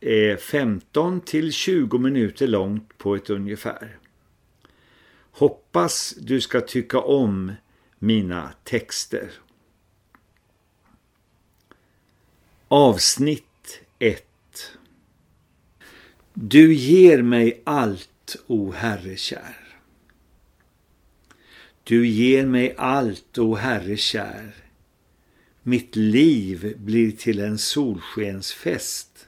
är 15 till 20 minuter långt på ett ungefär. Hoppas du ska tycka om mina texter. Avsnitt 1 Du ger mig allt, o Herre kär. Du ger mig allt, o Herre kär. Mitt liv blir till en solskensfest.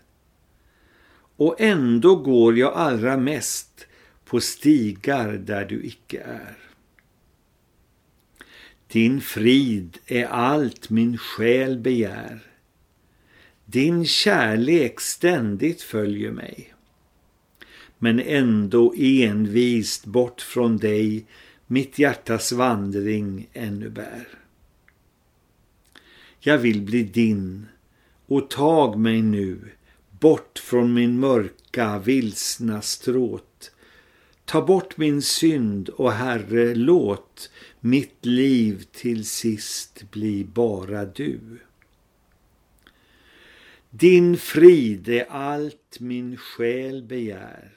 Och ändå går jag allra mest på stigar där du icke är. Din frid är allt min själ begär. Din kärlek ständigt följer mig. Men ändå envist bort från dig mitt hjärtas vandring ännu bär. Jag vill bli din och tag mig nu bort från min mörka vilsna stråt. Ta bort min synd och Herre låt mitt liv till sist bli bara du. Din frid är allt min själ begär.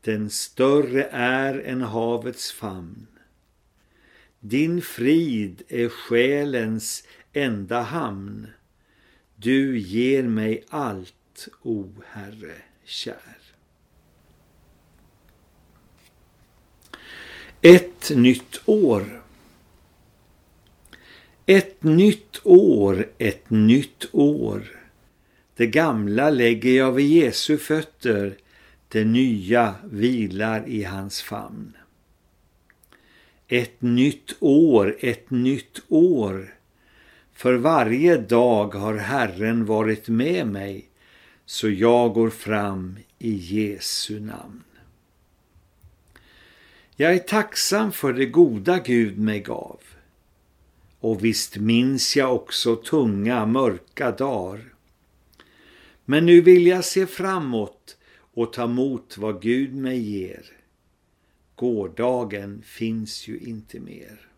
Den större är än havets famn. Din frid är själens enda hamn. Du ger mig allt, o Herre kär. Ett nytt år. Ett nytt år, ett nytt år. Det gamla lägger jag vid Jesu fötter, det nya vilar i hans famn. Ett nytt år, ett nytt år. För varje dag har Herren varit med mig, så jag går fram i Jesu namn. Jag är tacksam för det goda Gud mig gav. Och visst minns jag också tunga, mörka dagar. Men nu vill jag se framåt och ta emot vad Gud mig ger. Gårdagen finns ju inte mer.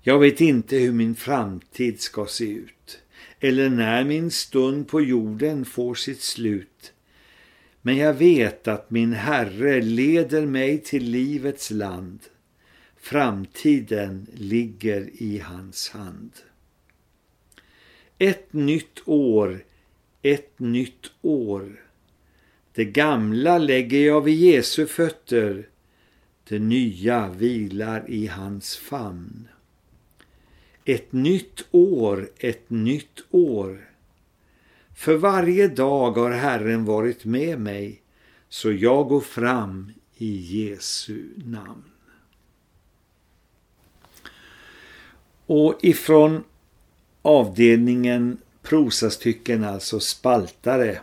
Jag vet inte hur min framtid ska se ut eller när min stund på jorden får sitt slut. Men jag vet att min Herre leder mig till livets land. Framtiden ligger i hans hand. Ett nytt år, ett nytt år. Det gamla lägger jag vid Jesu fötter. Det nya vilar i hans famn. Ett nytt år, ett nytt år. För varje dag har Herren varit med mig, så jag går fram i Jesu namn. Och ifrån avdelningen prosastycken, alltså spaltare,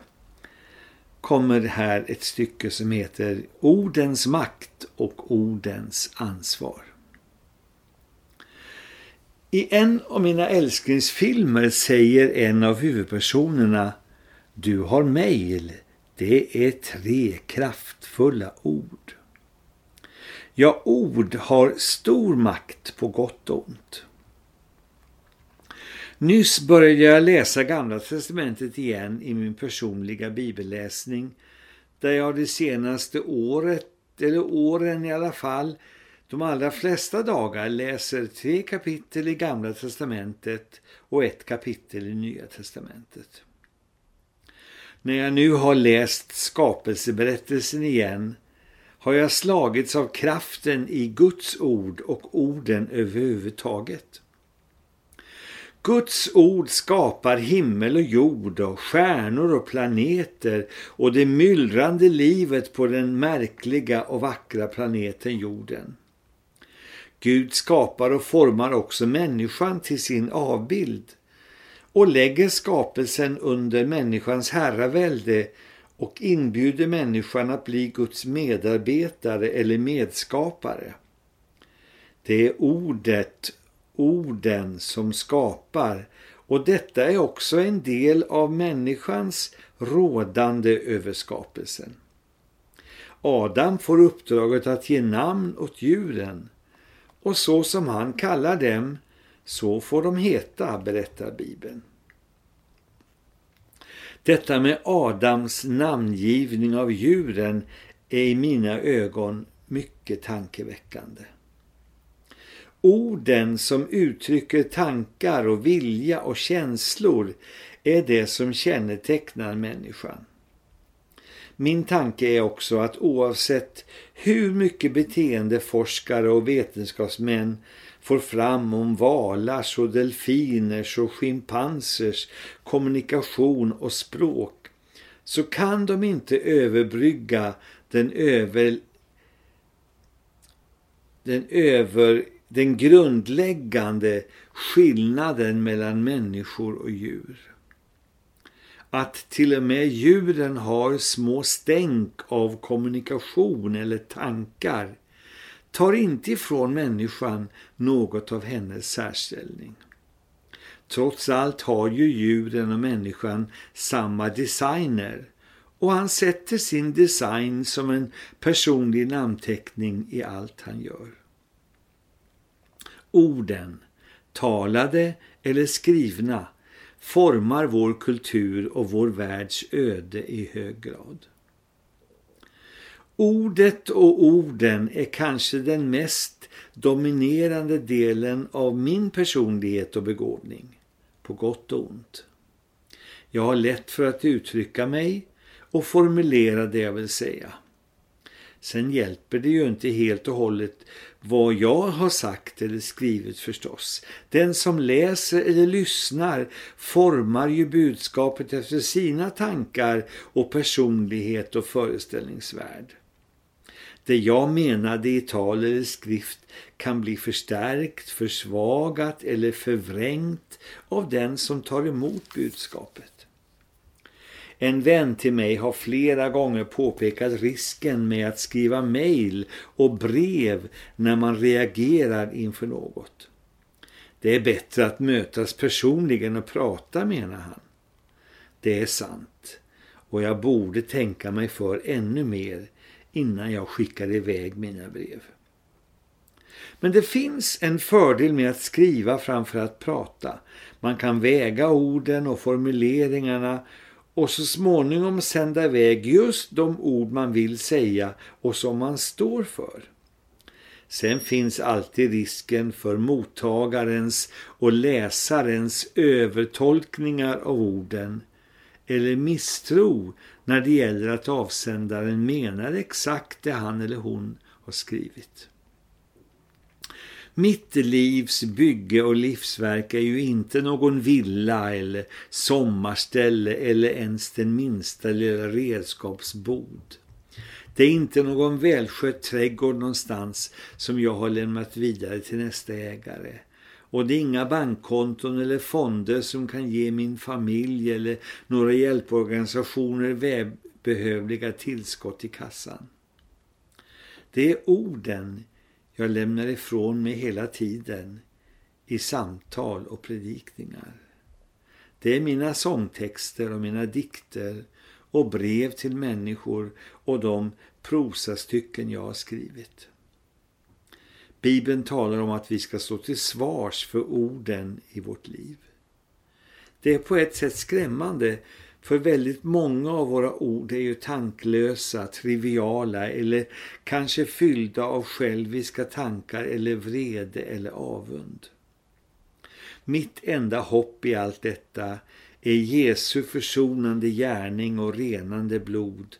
kommer här ett stycke som heter Ordens makt och ordens ansvar. I en av mina älsklingsfilmer säger en av huvudpersonerna Du har mejl, det är tre kraftfulla ord. Ja, ord har stor makt på gott och ont. Nyss började jag läsa Gamla testamentet igen i min personliga bibelläsning där jag det senaste året, eller åren i alla fall, de allra flesta dagar läser tre kapitel i Gamla testamentet och ett kapitel i Nya testamentet. När jag nu har läst skapelseberättelsen igen har jag slagits av kraften i Guds ord och orden överhuvudtaget. Guds ord skapar himmel och jord och stjärnor och planeter och det myllrande livet på den märkliga och vackra planeten jorden. Gud skapar och formar också människan till sin avbild och lägger skapelsen under människans herravälde och inbjuder människan att bli Guds medarbetare eller medskapare. Det är ordet, orden som skapar och detta är också en del av människans rådande över skapelsen. Adam får uppdraget att ge namn åt djuren och så som han kallar dem så får de heta, berättar Bibeln. Detta med Adams namngivning av djuren är i mina ögon mycket tankeväckande. Orden som uttrycker tankar och vilja och känslor är det som kännetecknar människan. Min tanke är också att oavsett hur mycket beteendeforskare och vetenskapsmän får fram om valars och delfiners och schimpansers kommunikation och språk så kan de inte överbrygga den över den över den grundläggande skillnaden mellan människor och djur. Att till och med djuren har små stänk av kommunikation eller tankar tar inte ifrån människan något av hennes särställning. Trots allt har ju djuren och människan samma designer och han sätter sin design som en personlig namnteckning i allt han gör. Orden, talade eller skrivna, formar vår kultur och vår världs öde i hög grad. Ordet och orden är kanske den mest dominerande delen av min personlighet och begåvning, på gott och ont. Jag har lätt för att uttrycka mig och formulera det jag vill säga. Sen hjälper det ju inte helt och hållet vad jag har sagt eller skrivit förstås. Den som läser eller lyssnar formar ju budskapet efter sina tankar och personlighet och föreställningsvärld. Det jag menade i tal eller skrift kan bli förstärkt, försvagat eller förvrängt av den som tar emot budskapet. En vän till mig har flera gånger påpekat risken med att skriva mejl och brev när man reagerar inför något. Det är bättre att mötas personligen och prata, menar han. Det är sant och jag borde tänka mig för ännu mer innan jag skickar iväg mina brev. Men det finns en fördel med att skriva framför att prata. Man kan väga orden och formuleringarna och så småningom sända iväg just de ord man vill säga och som man står för. Sen finns alltid risken för mottagarens och läsarens övertolkningar av orden eller misstro när det gäller att avsändaren menar exakt det han eller hon har skrivit. Mitt livs bygge och livsverk är ju inte någon villa eller sommarställe eller ens den minsta lilla redskapsbod. Det är inte någon välskött trädgård någonstans som jag har lämnat vidare till nästa ägare. Och det är inga bankkonton eller fonder som kan ge min familj eller några hjälporganisationer välbehövliga tillskott i kassan. Det är orden jag lämnar ifrån mig hela tiden i samtal och predikningar. Det är mina sångtexter och mina dikter och brev till människor och de prosastycken jag har skrivit. Bibeln talar om att vi ska stå till svars för orden i vårt liv. Det är på ett sätt skrämmande för väldigt många av våra ord är ju tanklösa, triviala eller kanske fyllda av själviska tankar eller vrede eller avund. Mitt enda hopp i allt detta är Jesu försonande gärning och renande blod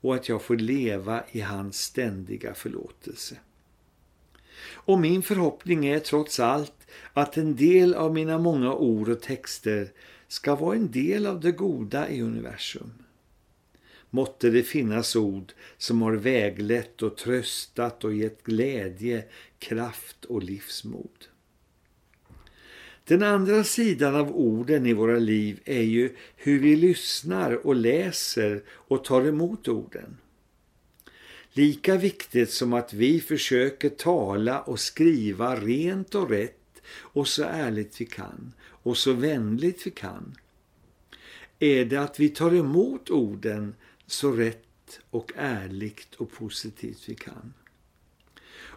och att jag får leva i hans ständiga förlåtelse. Och min förhoppning är trots allt att en del av mina många ord och texter ska vara en del av det goda i universum. Måtte det finnas ord som har väglett och tröstat och gett glädje, kraft och livsmod. Den andra sidan av orden i våra liv är ju hur vi lyssnar och läser och tar emot orden. Lika viktigt som att vi försöker tala och skriva rent och rätt och så ärligt vi kan och så vänligt vi kan är det att vi tar emot orden så rätt och ärligt och positivt vi kan.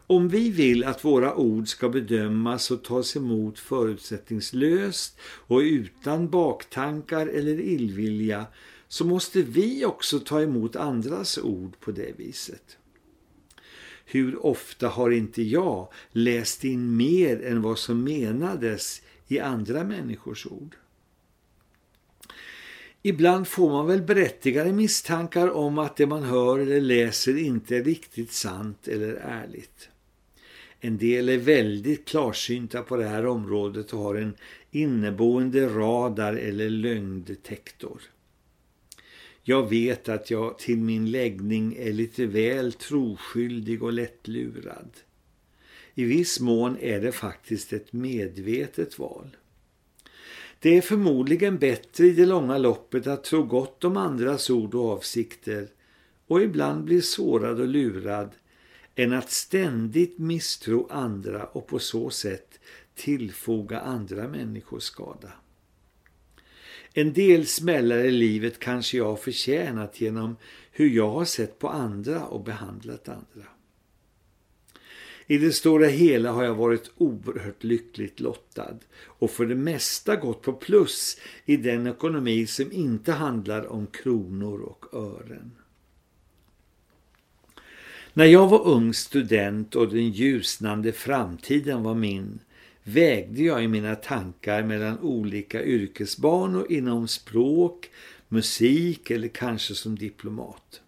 Om vi vill att våra ord ska bedömas och tas emot förutsättningslöst och utan baktankar eller illvilja så måste vi också ta emot andras ord på det viset. Hur ofta har inte jag läst in mer än vad som menades i andra människors ord? Ibland får man väl berättigade misstankar om att det man hör eller läser inte är riktigt sant eller ärligt. En del är väldigt klarsynta på det här området och har en inneboende radar eller lögndetektor. Jag vet att jag till min läggning är lite väl troskyldig och lättlurad. I viss mån är det faktiskt ett medvetet val. Det är förmodligen bättre i det långa loppet att tro gott om andras ord och avsikter och ibland bli sårad och lurad än att ständigt misstro andra och på så sätt tillfoga andra människor skada. En del smällar i livet kanske jag har förtjänat genom hur jag har sett på andra och behandlat andra. I det stora hela har jag varit oerhört lyckligt lottad och för det mesta gått på plus i den ekonomi som inte handlar om kronor och ören. När jag var ung student och den ljusnande framtiden var min vägde jag i mina tankar mellan olika yrkesbanor inom språk, musik eller kanske som diplomat.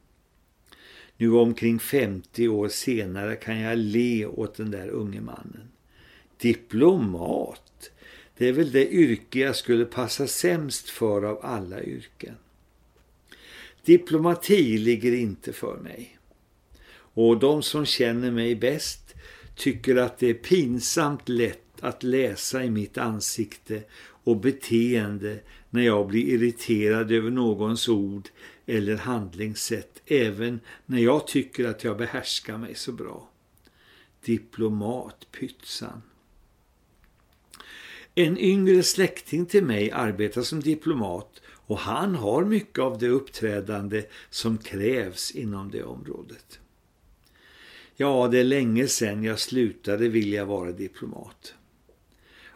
Nu omkring 50 år senare kan jag le åt den där unge mannen. Diplomat, det är väl det yrke jag skulle passa sämst för av alla yrken. Diplomati ligger inte för mig. Och de som känner mig bäst tycker att det är pinsamt lätt att läsa i mitt ansikte och beteende när jag blir irriterad över någons ord eller handlingssätt även när jag tycker att jag behärskar mig så bra. Diplomat pytsan. En yngre släkting till mig arbetar som diplomat och han har mycket av det uppträdande som krävs inom det området. Ja, det är länge sedan jag slutade vilja vara diplomat.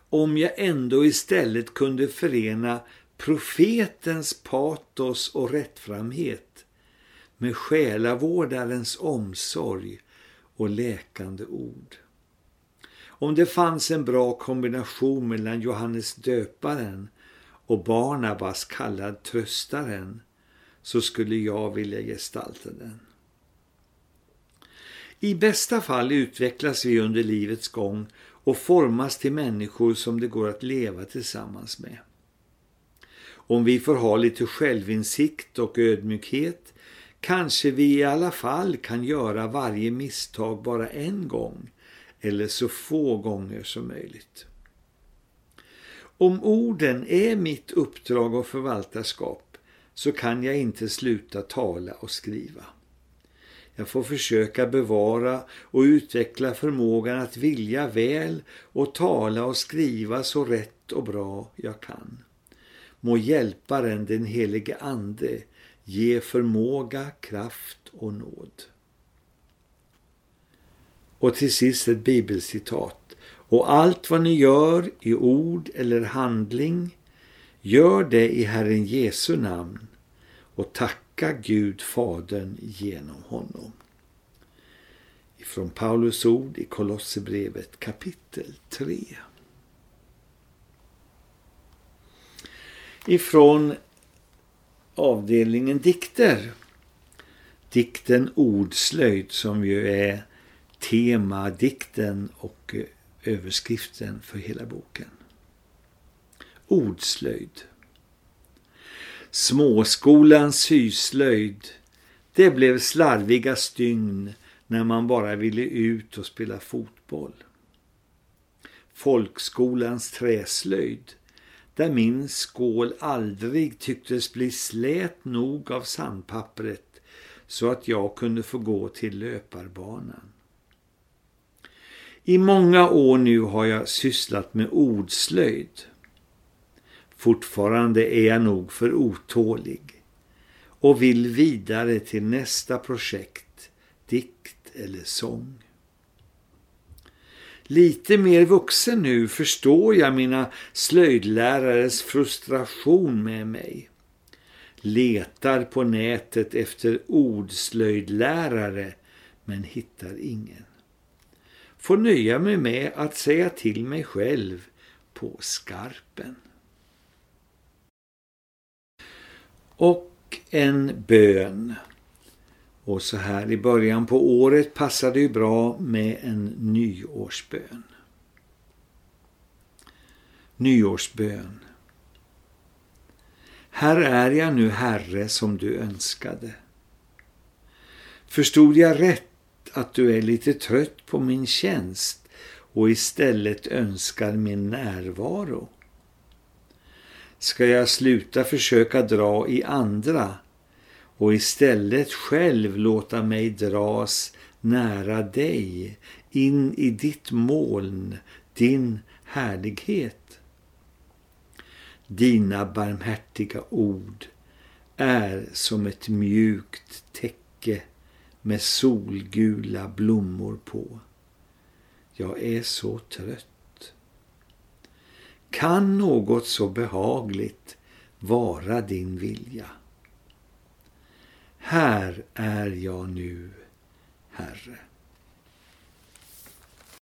Om jag ändå istället kunde förena profetens patos och rättframhet med själavårdarens omsorg och läkande ord. Om det fanns en bra kombination mellan Johannes döparen och Barnabas kallad tröstaren så skulle jag vilja gestalta den. I bästa fall utvecklas vi under livets gång och formas till människor som det går att leva tillsammans med. Om vi får ha lite självinsikt och ödmjukhet kanske vi i alla fall kan göra varje misstag bara en gång eller så få gånger som möjligt. Om orden är mitt uppdrag och förvaltarskap så kan jag inte sluta tala och skriva. Jag får försöka bevara och utveckla förmågan att vilja väl och tala och skriva så rätt och bra jag kan. Må hjälparen, den helige ande, ge förmåga, kraft och nåd. Och till sist ett bibelcitat. Och allt vad ni gör i ord eller handling, gör det i Herren Jesu namn och tacka Gud Fadern genom honom. Ifrån Paulus ord i Kolosserbrevet kapitel 3. Ifrån avdelningen dikter dikten Ordslöjd som ju är temadikten och eh, överskriften för hela boken. Ordslöjd. Småskolans syslöjd, det blev slarviga stygn när man bara ville ut och spela fotboll. Folkskolans träslöjd, där min skål aldrig tycktes bli slät nog av sandpappret så att jag kunde få gå till löparbanan. I många år nu har jag sysslat med ordslöjd. Fortfarande är jag nog för otålig och vill vidare till nästa projekt, dikt eller sång. Lite mer vuxen nu förstår jag mina slöjdlärares frustration med mig. Letar på nätet efter ordslöjdlärare men hittar ingen. Får nöja mig med att säga till mig själv på skarpen. Och en bön. Och så här i början på året passar det ju bra med en nyårsbön. Nyårsbön. Här är jag nu, Herre, som du önskade. Förstod jag rätt att du är lite trött på min tjänst och istället önskar min närvaro? Ska jag sluta försöka dra i andra och istället själv låta mig dras nära dig, in i ditt moln, din härlighet. Dina barmhärtiga ord är som ett mjukt täcke med solgula blommor på. Jag är så trött. Kan något så behagligt vara din vilja? Här är jag nu, Herre.